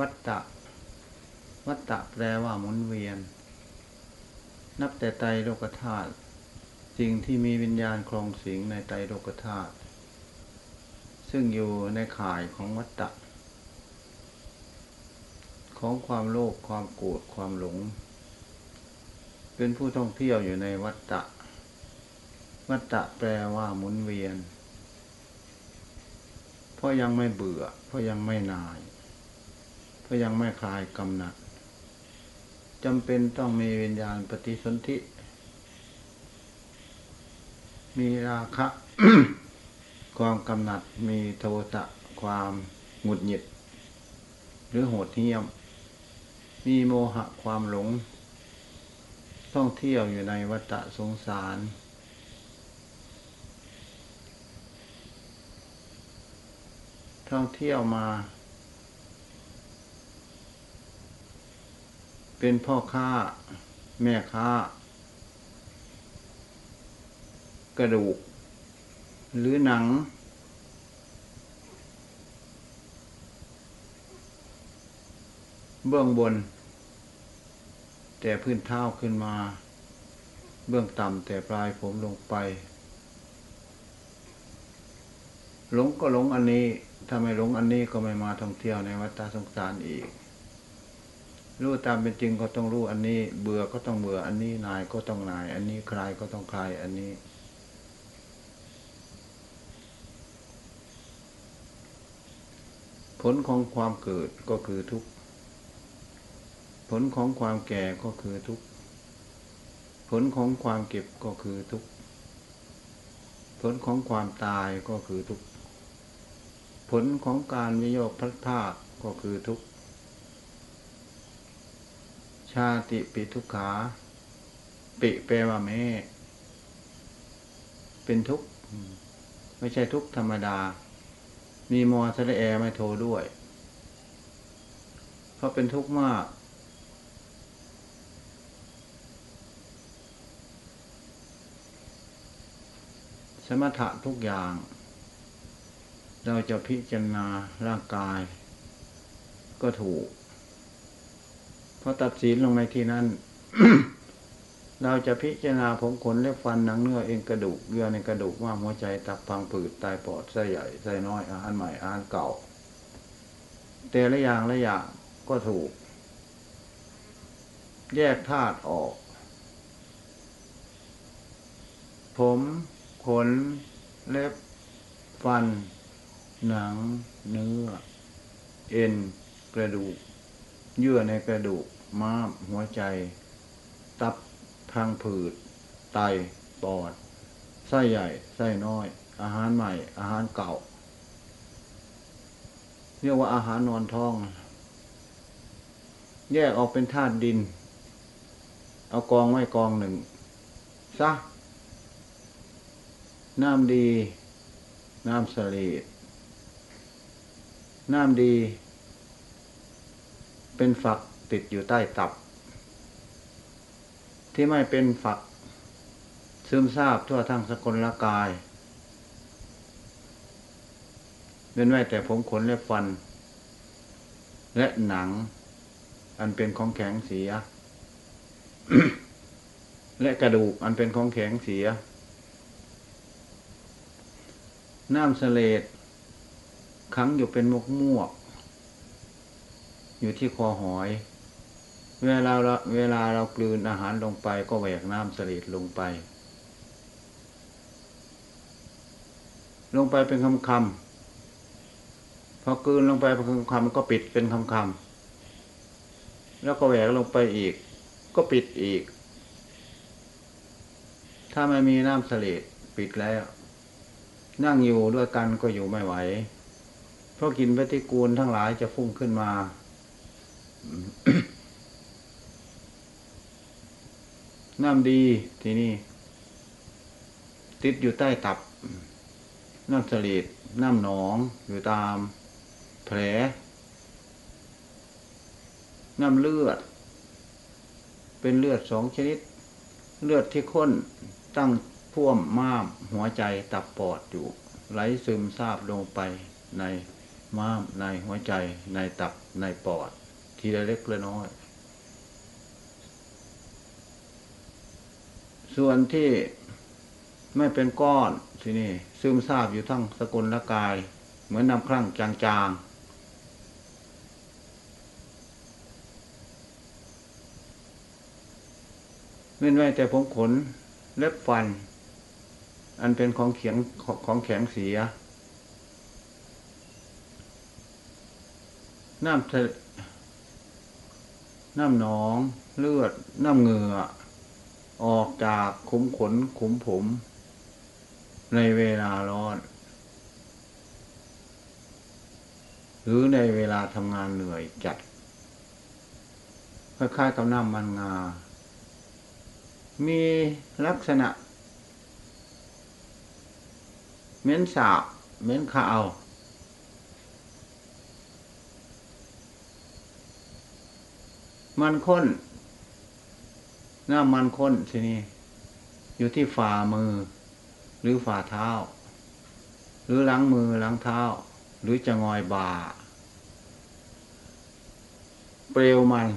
วัตตะ วัตตะแปลว่าหมุนเวียน นับแต่ไตโลกธาตุสิ่งที่มีวิญญาณครองสิงในไตโลกธาตุซึ่งอยู่ในข่ายของวัตตะ ของความโลภความโกรธความหลง เป็นผู้ท่องเที่ยวอยู่ในวัตตะ วัตตะแปลว่าหมุนเวียน เพราะยังไม่เบื่อ เพราะยังไม่นาย เพราะยังไม่คลายกำหนัดจำเป็นต้องมีวิญญาณปฏิสนธิ มีราคะ ความกำหนัด มีโทสะความหงุดหงิด หรือโหดเหี้ยม มีโมหะความหลง ท่องเที่ยวอยู่ในวัฏสงสาร ท่องเที่ยวมา เป็นพ่อค้า แม่ค้า กระดูก หรือหนัง เบื้องบน แต่พื้นเท้าขึ้นมา เบื้องต่ำแต่ปลายผมลงไป หลงก็หลงอันนี้ถ้าไม่หลงอันนี้ก็ไม่มาท่องเที่ยวในวัฏสงสารอีก รู้ตามเป็นจริงก็ต้องรู้อันนี้ เบื่อก็ต้องเบื่ออันนี้นายก็ต้องนาย อันนี้คลายก็ต้องคลายอันนี้ ผลของความเกิดก็คือทุกข์ผลของความแก่ก็คือทุกข์ผลของความเก็บก็คือทุกข์ผลของความตายก็คือทุกข์ผลของการวิโยคพลัดพรากก็คือทุกข์ ชาติปิทุกขา ปิแปลว่าแม่ เป็นทุกข์ไม่ใช่ทุกข์ธรรมดา มีมอสระแอไม่โทรด้วย เพราะเป็นทุกข์มาก สมถะทุกอย่าง เราจะพิจารณาร่างกาย ก็ถูก พราะตัดสินลงในที่นั้น เราจะพิจารณาผมขนเล็บฟันหนังเนื้อเอ็นกระดูกเยื่อในกระดูกว่าหัวใจตับพังผืดตายปอดไส้ใหญ่ไส้น้อยอาหารใหม่อาหารเก่า แต่ละอย่างละอย่างก็ถูก แยกธาตุออก ผมขนเล็บฟัน หนัง เนื้อ เอ็น กระดูก เยื่อในกระดูก ม้าม หัวใจ ตับพังผืด ไต ปอด ไส้ใหญ่ ไส้น้อย อาหารใหม่ อาหารเก่า เรียกว่าอาหารนอนท้อง แยกออกเป็นธาตุดิน เอากองไว้กองหนึ่งซะ น้ำดี น้ำสลีดน้ำดี เป็นฝัก ติดอยู่ใต้ตับ ที่ไม่เป็นฝัก ซึมซาบทั่วทั้งสกลละกายเป็นไว้แต่ผมขนและฟัน และหนัง อันเป็นของแข็งเสีย และกระดูกอันเป็นของแข็งเสีย น้ำเสลดขังอยู่เป็นมกมวก อยู่ที่คอหอย เวลาเราเวลาเรากลืนอาหารลงไปก็แหวกน้ำเสลดลงไป ลงไปเป็นคำคำพอกลืนลงไปเป็นคำคำก็ปิดเป็นคำคำแล้วก็แหวกลงไปอีก ก็ปิดอีก ถ้าไม่มีน้ำเสลดปิดแล้ว นั่งอยู่ด้วยกันก็อยู่ไม่ไหว เพราะกินปฏิกูลทั้งหลายจะฟุ้งขึ้นมา น้ำดีทีนี้ติดอยู่ใต้ตับ น้ำสลีดน้ำหนอง อยู่ตามแผล น้ำเลือด เป็นเลือดสองชนิด เลือดที่ข้นตั้งพ่วมม้ามหัวใจตับปอดอยู่ ไหลซึมซาบลงไปในม้ามในหัวใจในตับในปอด ทีละเล็กละน้อย ส่วนที่ไม่เป็นก้อนที่นี่ซึมซาบอยู่ทั้งสกุลละกาย เหมือนน้ำครั่งจางๆเว้นไว้แต่ผมขนเล็บฟัน อันเป็นของเขียงของแข็งเสีย น้ำทะน้ำหนองเลือด น้ำเหงื่อ ออกจากขุมขนขุมผม ในเวลาร้อน หรือในเวลาทำงานเหนื่อยจัดคล้ายๆกับน้ำมันงา มีลักษณะเหม็นสาบเหม็นขาวมันข้น น้ามันข้นทีนี้อยู่ที่ฝ่ามือ หรือฝ่าเท้า หรือหลังมือหลังเท้า หรือจะงอยบ่า เปลวมัน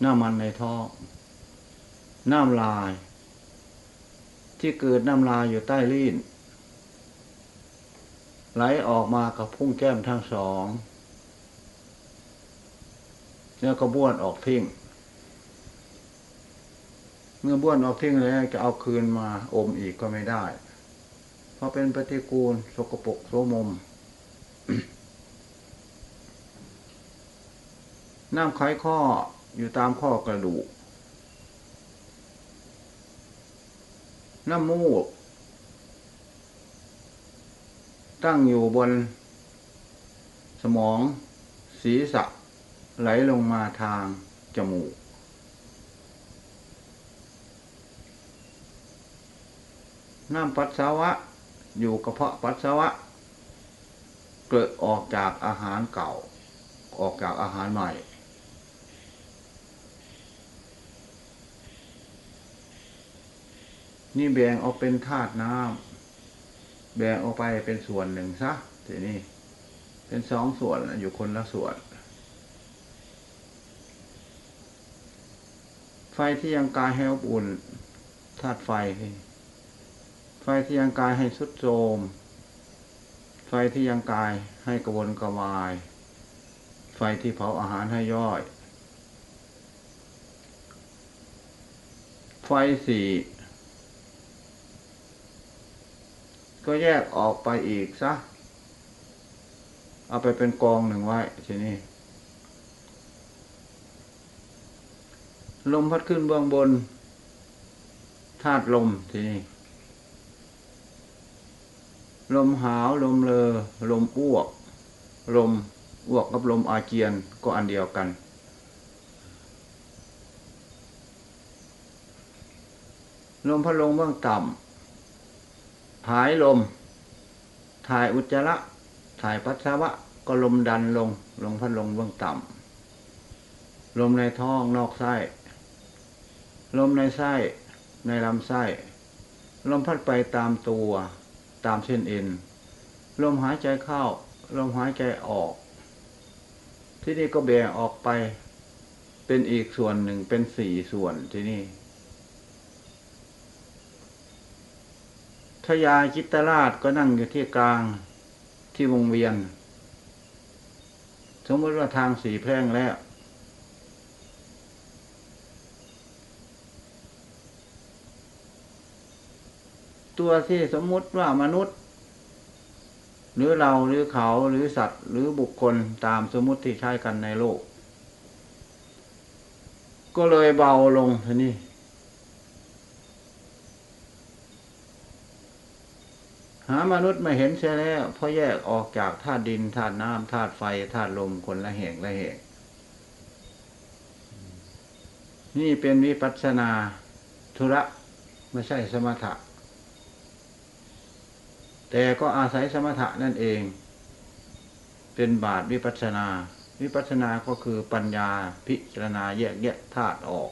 หน้ามันในท้องน้ำลาย ที่เกิดน้ำลายอยู่ใต้ลิ้นไหลออกมากับพุ่งแก้มทั้งสอง แล้วก็บ้วนออกทิ้ง เมื่อบ้วนออกทิ้งแล้วจะเอาคืนมาอมอีกก็ไม่ได้ เพราะเป็นปฏิกูลสกปรกโสมม น้ำไขข้ออยู่ตามข้อกระดูก น้ำมูก ตั้งอยู่บน สมอง ศีรษะ ไหลลงมาทางจมูก น้ำปัสสาวะ อยู่กระเพาะปัสสาวะ เกิดออกจากอาหารเก่า ออกจากอาหารใหม่ นี่แบ่งออกเป็นธาตุน้ำแบ่งออกไปเป็นส่วนหนึ่งซะทีนี้เป็นสองส่วนอยู่คนละส่วนไฟที่ยังกายให้อบอุ่นธาตุไฟ ไฟที่ยังกายให้สุดโทมไฟที่ยังกายให้กระวนกระวาย ไฟที่เผาอาหารให้ย่อย ไฟสี่ก็แยกออกไปอีกซะ เอาไปเป็นกองหนึ่งไว้ทีนี้ลมพัดขึ้นเบื้องบนธาตุลมทีนี้ ลมหาวลมเลอลมอ้วก ลมอ้วกกับลมอาเจียนก็อันเดียวกัน ลมพัดลมเบื้องต่ำถ่ายลม ถ่ายอุจจาระ ถ่ายปัสสาวะ ก็ลมดันลง ลงพัดลมเบื้องต่ำ ลมในท้องนอกไส้ ลมในไส้ในลำไส้ ลมพัดไปตามตัว ตามเส้นเอ็น ลมหายใจเข้า ลมหายใจออก ที่นี่ก็แบ่งออกไป เป็นอีกส่วนหนึ่งเป็นสี่ส่วนที่นี่ทยาจิตราชก็นั่งอยู่ที่กลางที่วงเวียน สมมติว่าทางสีแพร่งแล้ว ตัวที่สมมุติว่ามนุษย์ หรือเราหรือเขาหรือสัตว์ หรือบุคคลตามสมมุติที่ใช้กันในโลก ก็เลยเบาลงทีนี้หามนุษย์ไม่เห็นเสียแล้วเพราะแยกออกจากธาตุดินธาตุน้ำธาตุไฟธาตุลมคนละแห่งละแห่งนี่เป็นวิปัสสนาธุระ ไม่ใช่สมถะ แต่ก็อาศัยสมถะนั่นเอง เป็นบาทวิปัสนา วิปัสสนาก็คือปัญญาพิจารณาแยกแยะธาตุออก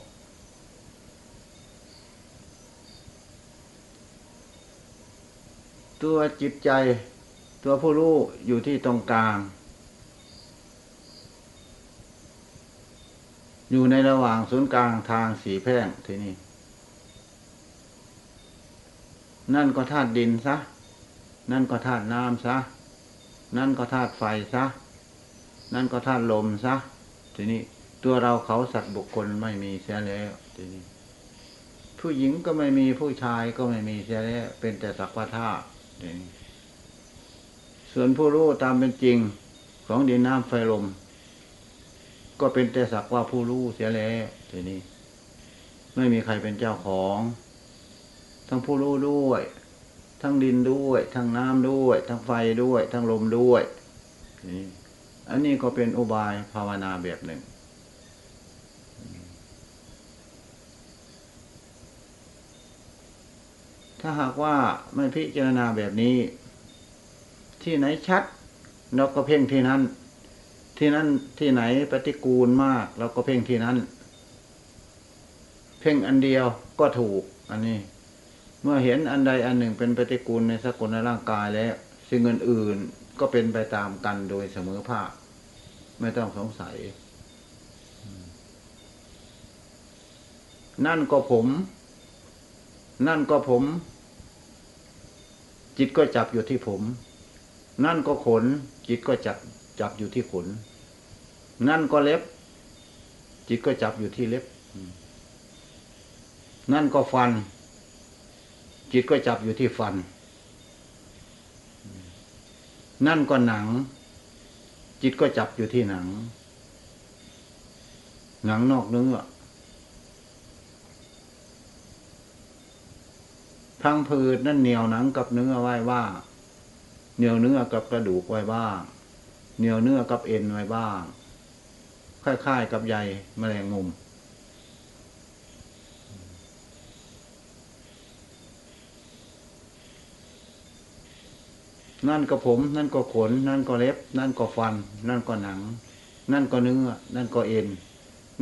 ตัวจิตใจตัวผู้รู้อยู่ที่ตรงกลาง อยู่ในระหว่างศูนย์กลางทางสีแพร่งที่นี่ นั่นก็ธาตุดินซะ นั่นก็ธาตุน้ำซะ นั่นก็ธาตุไฟซะ นั่นก็ธาตุลมซะ ทีนี้ตัวเราเขาสัตว์บุคคลไม่มีเสียแล้วทีนี้ ผู้หญิงก็ไม่มีผู้ชายก็ไม่มีเสียแล้วเป็นแต่สักว่าธาตุทีนี้ส่วนผู้รู้ตามเป็นจริงของดินน้ำไฟลม ก็เป็นแต่สักว่าผู้รู้เสียแล้วทีนี้ ไม่มีใครเป็นเจ้าของ ทั้งผู้รู้ด้วย ทั้งดินด้วย ทั้งน้ำด้วย ทั้งไฟด้วย ทั้งลมด้วยนี่อันนี้ก็เป็นอุบายภาวนาแบบหนึ่ง ถ้าหากว่าไม่พิจารณาแบบนี้ ที่ไหนชัดเราก็เพ่งที่นั้น ที่นั้นที่ไหนปฏิกูลมากเราก็เพ่งที่นั้น เพ่งอันเดียวก็ถูกอันนี้ เมื่อเห็นอันใดอันหนึ่งเป็นปฏิกูลในสกุลในร่างกายแล้วสิ่งอื่นๆก็เป็นไปตามกันโดยเสมอภาคไม่ต้องสงสัย นั่นก็ผม นั่นก็ผม จิตก็จับอยู่ที่ผม นั่นก็ขน จิตก็จับจับอยู่ที่ขน นั่นก็เล็บ จิตก็จับอยู่ที่เล็บ นั่นก็ฟัน จิตก็จับอยู่ที่ฟัน นั่นก็หนัง จิตก็จับอยู่ที่หนัง หนังนอกเนื้อพังผืดนั่นเหนียวหนังกับเนื้อไว้บ้าเหนียวเนื้อกับกระดูกไว้บ้าง เหนียวเนื้อกับเอ็นไว้บ้าง คล้ายๆกับใยแมลงมุม นั่นก็ผม นั่นก็ขน นั่นก็เล็บ นั่นก็ฟัน นั่นก็หนัง นั่นก็เนื้อ นั่นก็เอ็น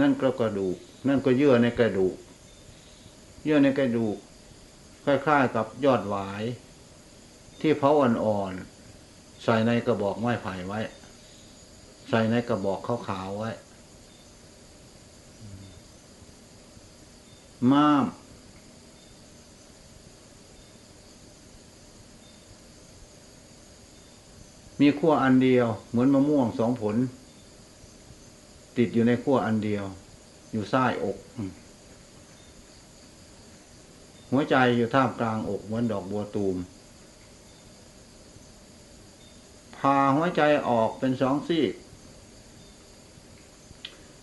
นั่นก็กระดูก นั่นก็เยื่อในกระดูก เยื่อในกระดูกคล้ายๆกับยอดหวาย ที่เผาอ่อนๆใส่ในกระบอกไม้ไผ่ไว้ ใส่ในกระบอกขาวๆไว้ ม้าม มีขั้วอันเดียว เหมือนมะม่วงสองผล ติดอยู่ในขั้วอันเดียว อยู่ใต้อก หัวใจอยู่ท่ามกลางอกเหมือนดอกบัวตูมพาหัวใจออกเป็นสองซี่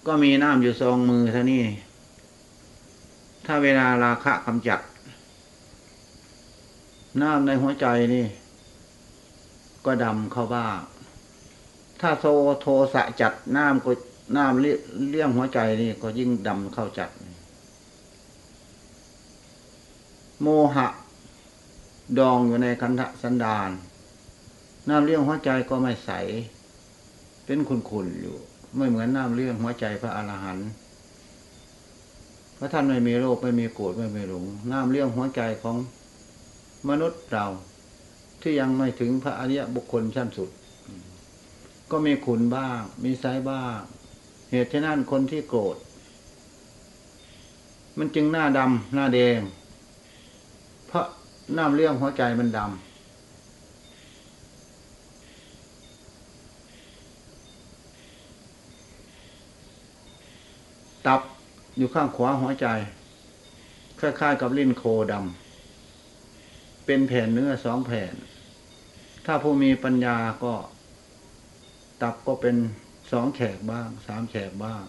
ก็มีน้ำอยู่ซองมือเท่านี้ ถ้าเวลาราคะกำจัด น้ำในหัวใจนี่ ก็ดำเข้าบ้าง ถ้าโทโทสะจัดน้ำก็น้ำเลี้ยงหัวใจนี่ก็ยิ่งดำเข้าจัด โมหะ ดองอยู่ในคันธสันดาน น้ำเลี้ยงหัวใจก็ไม่ใส เป็นขุนๆอยู่ ไม่เหมือนน้ำเลี้ยงหัวใจพระอรหันต์พระท่านไม่มีโรคไม่มีโกรธไม่มีหลงน้ำเลี้ยงหัวใจของมนุษย์เรา ที่ยังไม่ถึงพระอริยบุคคลชั้นสุด ก็มีขุนบ้าง มีไซบ้าง เหตุที่นั่นคนที่โกรธ มันจึงหน้าดำหน้าแดง เพราะน้ำเลี้ยงหัวใจมันดำตับอยู่ข้างขวาหัวใจ คล้ายๆกับลิ้นโคดำ เป็นแผ่นเนื้อสองแผ่น ถ้าผู้มีปัญญาก็ ตับก็เป็นสองแฉกบ้าง สามแฉกบ้าง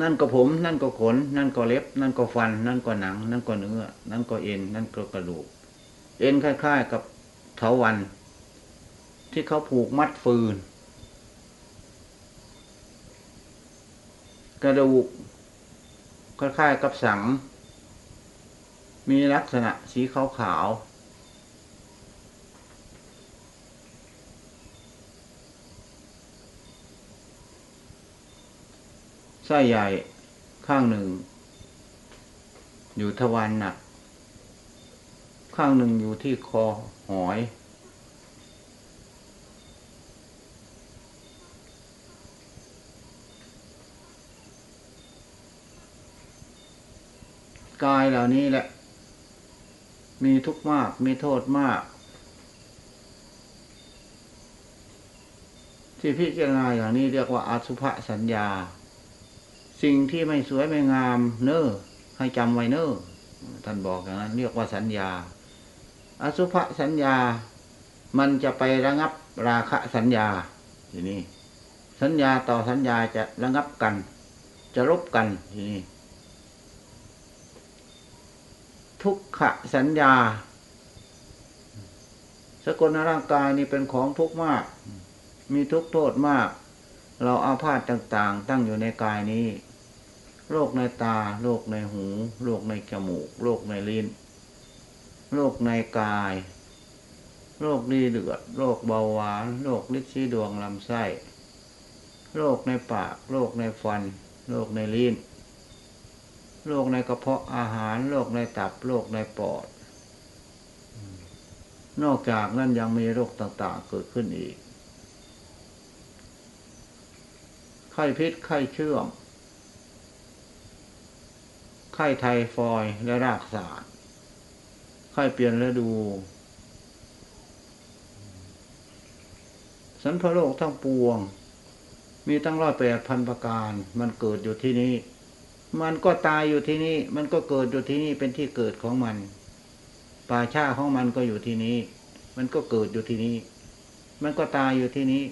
นั่นก็ผม นั่นก็ขน นั่นก็เล็บ นั่นก็ฟัน นั่นก็หนัง นั่นก็เนื้อ นั่นก็เอ็น นั่นก็กระดูก เอ็นคล้าย ๆ กับเถาวัน ที่เขาผูกมัดฟืน กระดูกคล้ายๆกับสัง มีลักษณะสีขาวขาวไส้ใหญ่ข้างหนึ่ง อยู่ทวารหนัก ข้างหนึ่งอยู่ที่คอหอยกายเหล่านี้แหละ มีทุกข์มาก มีโทษมาก ที่พิจารณาอย่างนี้เรียกว่าอาสุภสัญญา สิ่งที่ไม่สวยไม่งามเน้อให้จำไว้เน้อท่านบอกอย่างนั้นเรียกว่าสัญญา อสุภสัญญา มันจะไประงับราคะสัญญาทีนี้สัญญาต่อสัญญาจะระงับกัน จะลบกันทีนี้ ทุกขสัญญา สกลร่างกายนี่เป็นของทุกข์มาก มีทุกข์โทษมาก เราอาพาธต่างๆ ตั้งอยู่ในกายนี้ โรคในตา โรคในหู โรคในจมูก โรคในลิ้น โรคในกาย โรคดีเดือด โรคเบาหวาน โรคลิซีดวงลำไส้ โรคในปาก โรคในฟัน โรคในลิ้น โรคในกระเพาะอาหารโรคในตับโรคในปอด นอกจากนั้นยังมีโรคต่าง ๆ เกิดขึ้นอีก ไข้พิษไข้เชื่อม ไข้ไทฟอยด์และรากศาสตร์ไข้เปลี่ยนฤดู สันพโลกทั้งปวง มีตั้งร้อยแปดพันประการ มันเกิดอยู่ที่นี้ มันก็ตายอยู่ที่นี่ มันก็เกิดอยู่ที่นี่เป็นที่เกิดของมัน ป่าชาของมันก็อยู่ที่นี้ มันก็เกิดอยู่ที่นี้ มันก็ตายอยู่ที่นี้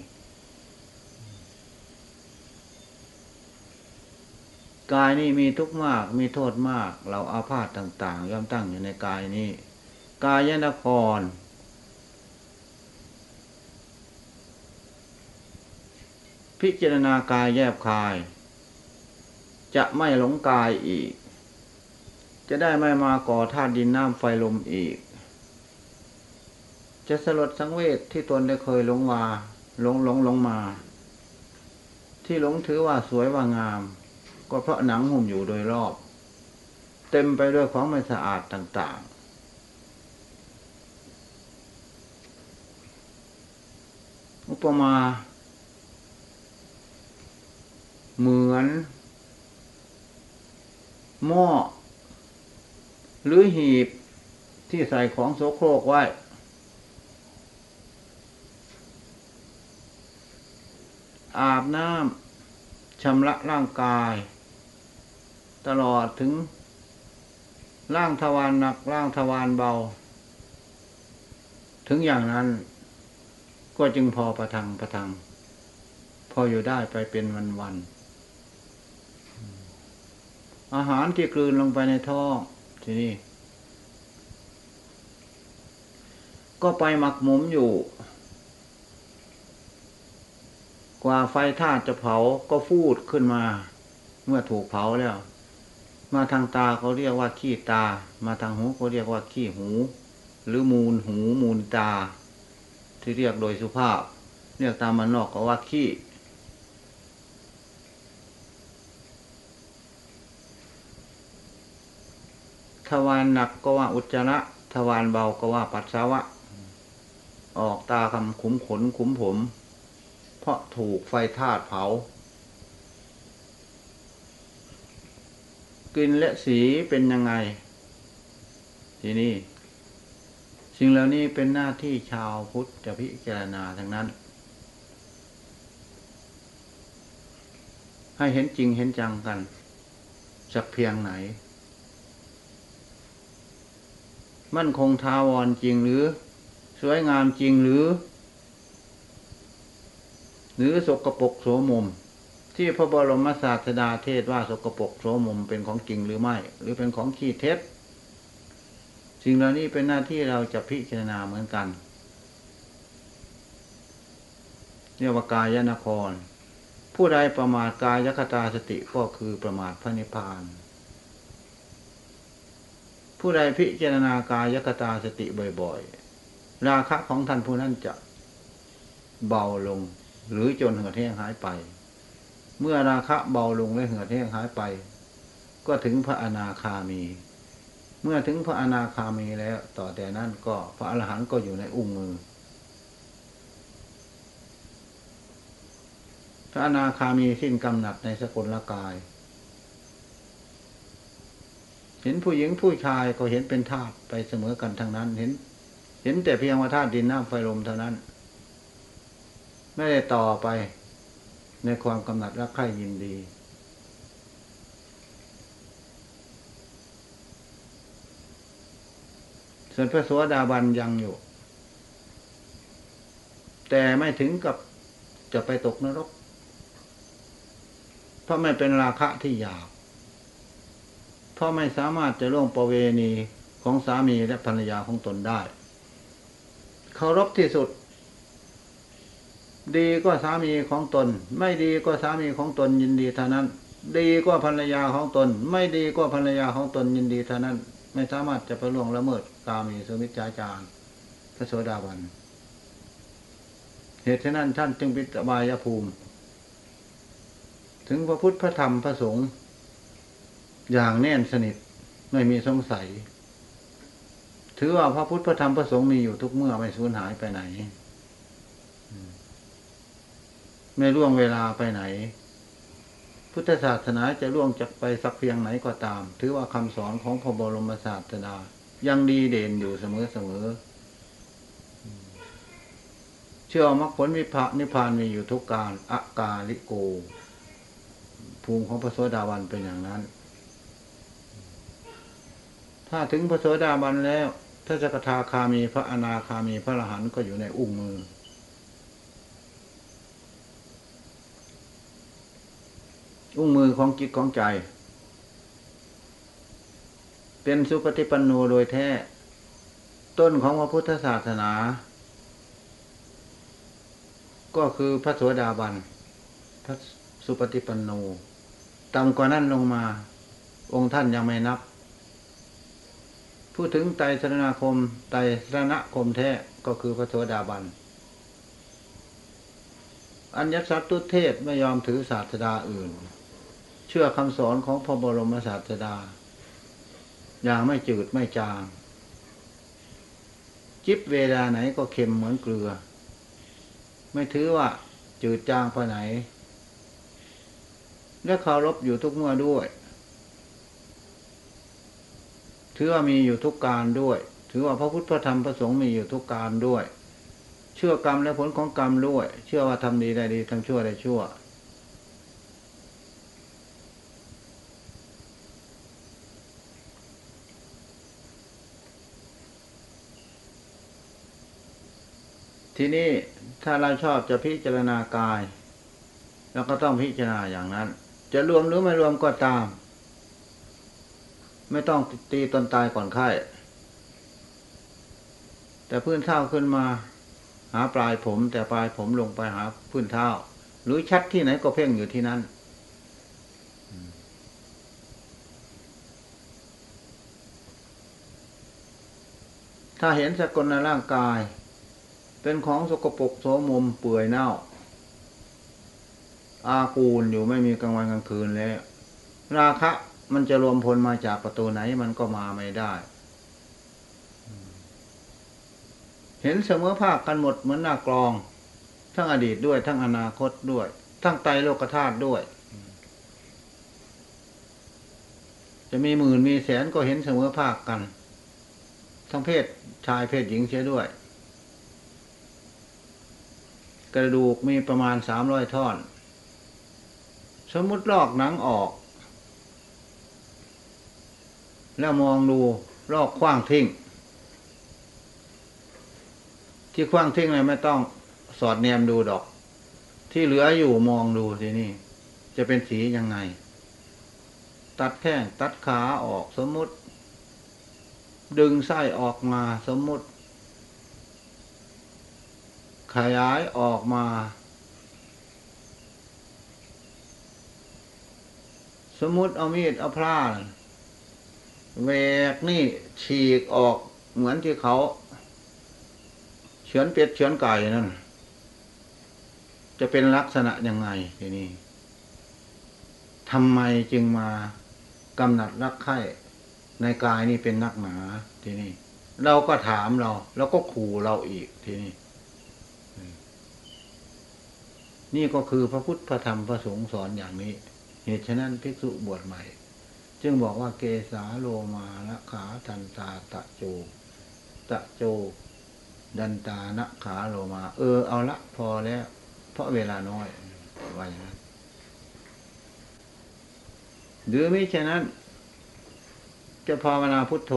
กายนี่มีทุกข์มาก มีโทษมาก เราอาพาธต่าง ๆ ย่อมตั้งอยู่ในกายนี้ กายยนครพิจารณากายแยบคาย จะไม่หลงกายอีก จะได้ไม่มาก่อธาตุดินน้ำไฟลมอีก จะสลดสังเวชที่ตนได้เคยหลงมาหลงหลงหลงมา ที่หลงถือว่าสวยว่างาม ก็เพราะหนังหุ้มอยู่โดยรอบ เต็มไปด้วยของไม่สะอาดต่างๆ อุปมา เหมือน หม้อ หรือหีบที่ใส่ของโสโครกไว้ อาบน้ำชำระร่างกาย ตลอดถึงร่างทวารหนักร่างทวารเบา ถึงอย่างนั้น ก็จึงพอประทังประทัง พออยู่ได้ไปเป็นวันๆ อาหารที่กลืนลงไปในท้องทีนี้ก็ไปหมักหมมอยู่ กว่าไฟธาตุจะเผาก็ฟูดขึ้นมา เมื่อถูกเผาแล้ว มาทางตาเขาเรียกว่าขี้ตา มาทางหูเขาเรียกว่าขี้หู หรือมูลหูมูลตา ที่เรียกโดยสุภาพ เรียกตามมันนอกก็ว่าขี้ ทวารหนักก็ว่าอุจจาระทวารเบาก็ว่าปัสสาวะ ออกตาคำขุมขนขุมผม เพราะถูกไฟธาตุเผา กลิ่นและสีเป็นยังไง ทีนี้สิ่งเหล่านี้เป็นหน้าที่ชาวพุทธจะพิจารณาทั้งนั้น ให้เห็นจริงเห็นจังกัน สักเพียงไหน มั่นคงทาวรจริงหรือ สวยงามจริงหรือ หรือสกปรกโสมม ที่พระบรมศาสดาเทศว่าสกปรกโสมมเป็นของจริงหรือไม่ หรือเป็นของขี้เท็จสิ่งเหล่านี้เป็นหน้าที่เราจะพิจารณาเหมือนกันเรียกว่ากายนคร ผู้ใดประมาทกายคตาสติก็คือประมาทพระนิพพาน ผู้ใดพิจารณากายคตาสติบ่อยๆ ราคะของท่านผู้นั้นจะเบาลง หรือจนเหือดแห้งหายไป เมื่อราคะเบาลงและเหือดแห้งหายไป ก็ถึงพระอนาคามี เมื่อถึงพระอนาคามีแล้ว ต่อแต่นั้นก็พระอรหันต์ก็อยู่ในอุ้งมือ พระอนาคามีสิ้นกำหนัดในสกุลละกาย เห็นผู้หญิงผู้ชายก็เห็นเป็นธาตุไปเสมอกันทั้งนั้น เห็น เห็นแต่เพียงว่าธาตุดินน้ำไฟลมเท่านั้น ไม่ได้ต่อไปในความกำหนัดรักใคร่ยินดี ส่วนพระสวสดาบันยังอยู่ แต่ไม่ถึงกับจะไปตกนรก เพราะไม่เป็นราคะที่ยาก เพราะไม่สามารถจะล่วงประเวณีของสามีและภรรยาของตนได้เคารพที่สุด ดีก็สามีของตน ไม่ดีก็สามีของตนยินดีเท่านั้น ดีก็ภรรยาของตน ไม่ดีก็ภรรยาของตนยินดีเท่านั้น ไม่สามารถจะไปล่วงละเมิดกามีสุมิจฉาจารพระโสดาบันเหตุฉะนั้นท่านจึงปิตบายภูมิ ถึงพระพุทธพระธรรมพระสงฆ์ อย่างแน่นสนิทไม่มีสงสัย ถือว่าพระพุทธพระธรรมพระสงฆ์มีอยู่ทุกเมื่อไม่สูญหายไปไหน ไม่ล่วงเวลาไปไหน พุทธศาสนาจะล่วงจากไปสักเพียงไหนก็ตาม ถือว่าคำสอนของพระบรมศาสดายังดีเด่นอยู่เสมอเสมอเชื่อมรรคผลมิพะนิพพานมีอยู่ทุกการอากาลิโก ภูมิของพระโสดาบันเป็นอย่างนั้น ถ้าถึงพระโสดาบันแล้วถ้าจะกทาคามีพระอนาคามีพระอรหันต์ก็อยู่ในอุ้งมือ อุ้งมือของจิตของใจ เป็นสุปฏิปันโนโดยแท้ ต้นของพระพุทธศาสนา ก็คือพระโสดาบัน พระสุปฏิปันโนต่ำกว่านั้นลงมา องค์ท่านยังไม่นับ พูดถึงไตรสรณคม ไตรสรณคมแท้ก็คือพระโสดาบัน อัญญสัตตุเทศไม่ยอมถือศาสดาอื่น เชื่อคำสอนของพระบรมศาสดา อย่างไม่จืดไม่จาง จิบเวลาไหนก็เค็มเหมือนเกลือ ไม่ถือว่าจืดจางไปไหน และเคารพอยู่ทุกเมื่อด้วย ถือว่ามีอยู่ทุกการด้วย ถือว่าพระพุทธพระธรรมพระสงฆ์มีอยู่ทุกการด้วย เชื่อกรรมและผลของกรรมด้วย เชื่อว่าทำดีได้ดีทำชั่วได้ชั่ว ทีนี้ถ้าเราชอบจะพิจารณากายเราก็ต้องพิจารณาอย่างนั้น จะรวมหรือไม่รวมก็ตาม ไม่ต้องตีตนตายก่อนไข้ แต่พื้นเท้าขึ้นมาหาปลายผม แต่ปลายผมลงไปหาพื้นเท้ารือชัดที่ไหนก็เพ่งอยู่ที่นั้นถ้าเห็นสกลในร่างกาย เป็นของสกปรกโสมมเปื่อยเน่า อากูลอยู่ไม่มีกลางวันกลางคืนแล้ว ราคะ มันจะรวมพลมาจากประตูไหนมันก็มาไม่ได้ เห็นเสมอภาคกันหมดเหมือนหน้ากลอง ทั้งอดีตด้วย ทั้งอนาคตด้วย ทั้งไตโลกธาตุด้วย จะมีหมื่นมีแสนก็เห็นเสมอภาคกัน ทั้งเพศชายเพศหญิงเสียด้วย กระดูกมีประมาณสามร้อยท่อน สมมติลอกหนังออก แล้วมองดูลอกคว้างทิ้ง ที่คว้างทิ้งเลยไม่ต้องสอดแนมดูดอก ที่เหลืออยู่มองดูทีนี่ จะเป็นสียังไง ตัดแข้งตัดขาออกสมมติ ดึงไส้ออกมาสมมติ ขยายออกมา สมมติเอามีดเอาพลา แวกนี่ฉีกออกเหมือนที่เขาเฉือนเป็ดเฉือนไก่นั่นจะเป็นลักษณะยังไงทีนี้ทำไมจึงมากำหนัดรักไข่ในกายนี่เป็นนักหนาทีนี้เราก็ถามเรา แล้วก็ขู่เราอีกทีนี้นี่ก็คือพระพุทธพระธรรมพระสงฆ์สอนอย่างนี้ เหตุฉะนั้นภิกษุบวชใหม่ จึงบอกว่าเกสาโลมาละขาทันตาตะโจ ตะโจ ดันตานะขาโลมา เออเอาละพอแล้ว เพราะเวลาน้อยว่าอย่างนั้นหรือไมิฉะนั้น จะภาวนาพุทโธ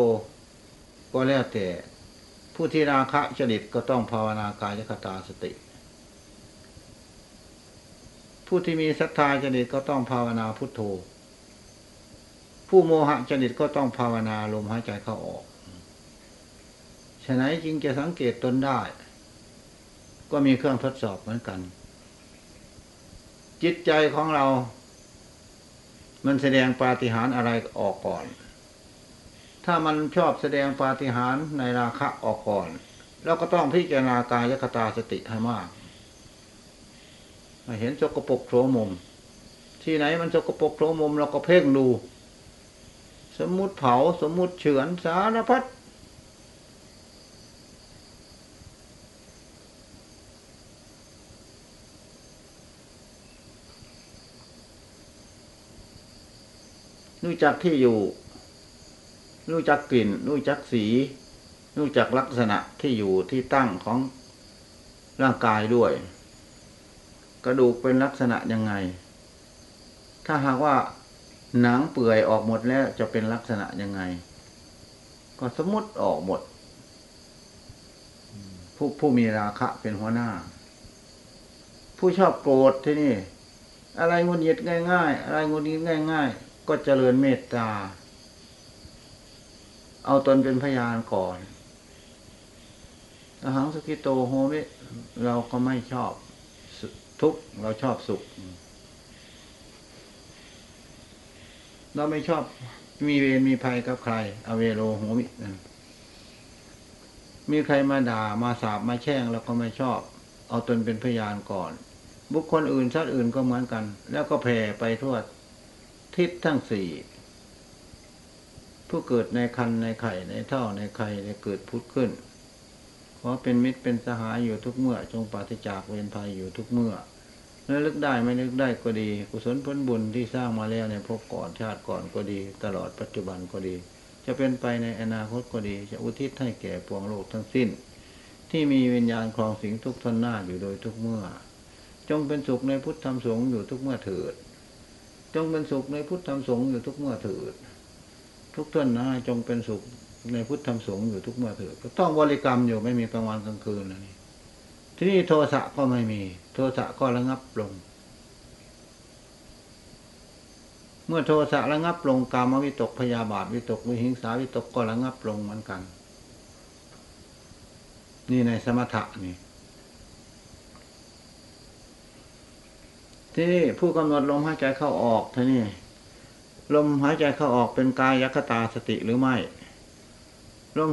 ก็แล้วแต่ ผู้ที่ราคะจริตก็ต้องภาวนากายคตาสติ ผู้ที่มีศรัทธาจริตก็ต้องภาวนาพุทโธ ผู้โมหะจริตก็ต้องภาวนาลมหายใจเข้าออกฉะนั้นจึงจะสังเกตตนได้ ก็มีเครื่องทดสอบเหมือนกัน จิตใจของเรา มันแสดงปาฏิหาริย์อะไรออกก่อน ถ้ามันชอบแสดงปาฏิหาริย์ในราคะออกก่อน เราก็ต้องพิจารณากายคตาสติให้มากเห็นสกปรกโสมม ที่ไหนมันสกปรกโสมมเราก็เพ่งดู สมมุติเผาสมมุติเฉือนสารพัดรู้จักที่อยู่ รู้จักกลิ่น รู้จักสี รู้จักลักษณะที่อยู่ที่ตั้งของร่างกายด้วย กระดูกเป็นลักษณะยังไง ถ้าหากว่า หนังเปื่อยออกหมดแล้วจะเป็นลักษณะยังไง ก็สมมติออกหมด ผู้ผู้มีราคะเป็นหัวหน้า ผู้ชอบโกรธที่นี่ อะไรหงุดหงิดง่าย ๆ อะไรหงุดหงิดง่าย ๆ ก็เจริญเมตตา เอาตนเป็นพยานก่อนอะหังสุขิโตโหมิเราก็ไม่ชอบทุกเราชอบสุข เราไม่ชอบมีเวรมีภัยกับใคร อเวโรโหมิมีใครมาด่ามาสาบมาแช่งเราก็ไม่ชอบ เอาตนเป็นพยานก่อน บุคคลอื่นชาติอื่นก็เหมือนกัน แล้วก็แผ่ไปทั่วทิศทั้งสี่ผู้เกิดในคันในไข่ในเท่าในไข่ในเกิดพุทธขึ้น เพราะเป็นมิตรเป็นสหายอยู่ทุกเมื่อจงปราศจากเวรภัยอยู่ทุกเมื่อ แล้วลึกได้ไม่ลึกได้ก็ดี กุศลผลบุญที่สร้างมาแล้วในภพก่อนชาติก่อนก็ดี ตลอดปัจจุบันก็ดี จะเป็นไปในอนาคตก็ดี จะอุทิศให้แก่ปวงโลกทั้งสิ้น ที่มีวิญญาณครองสิงทุกทนหน้าอยู่โดยทุกเมื่อ จงเป็นสุขในพุทธธรรมสงฆ์อยู่ทุกเมื่อเถิด จงเป็นสุขในพุทธธรรมสงฆ์อยู่ทุกเมื่อเถิด ทุกท่านหนะจงเป็นสุขในพุทธธรรมสงฆ์อยู่ทุกเมื่อเถิดก็ต้องบริกรรมอยู่ไม่มีกลางวันกลางคืนนะนี่ที่นี่โทสะก็ไม่มี โทสะก็ระงับลง เมื่อโทสะระงับลงกามวิตกพยาบาทวิตกวิหิงสาวิตกก็ระงับลงเหมือนกัน นี่ในสมถะนี่ที่นี่ผู้กำหนดลมหายใจเข้าออกท่านี่ลมหายใจเข้าออกเป็นกายคตาสติหรือไม่ลมหาย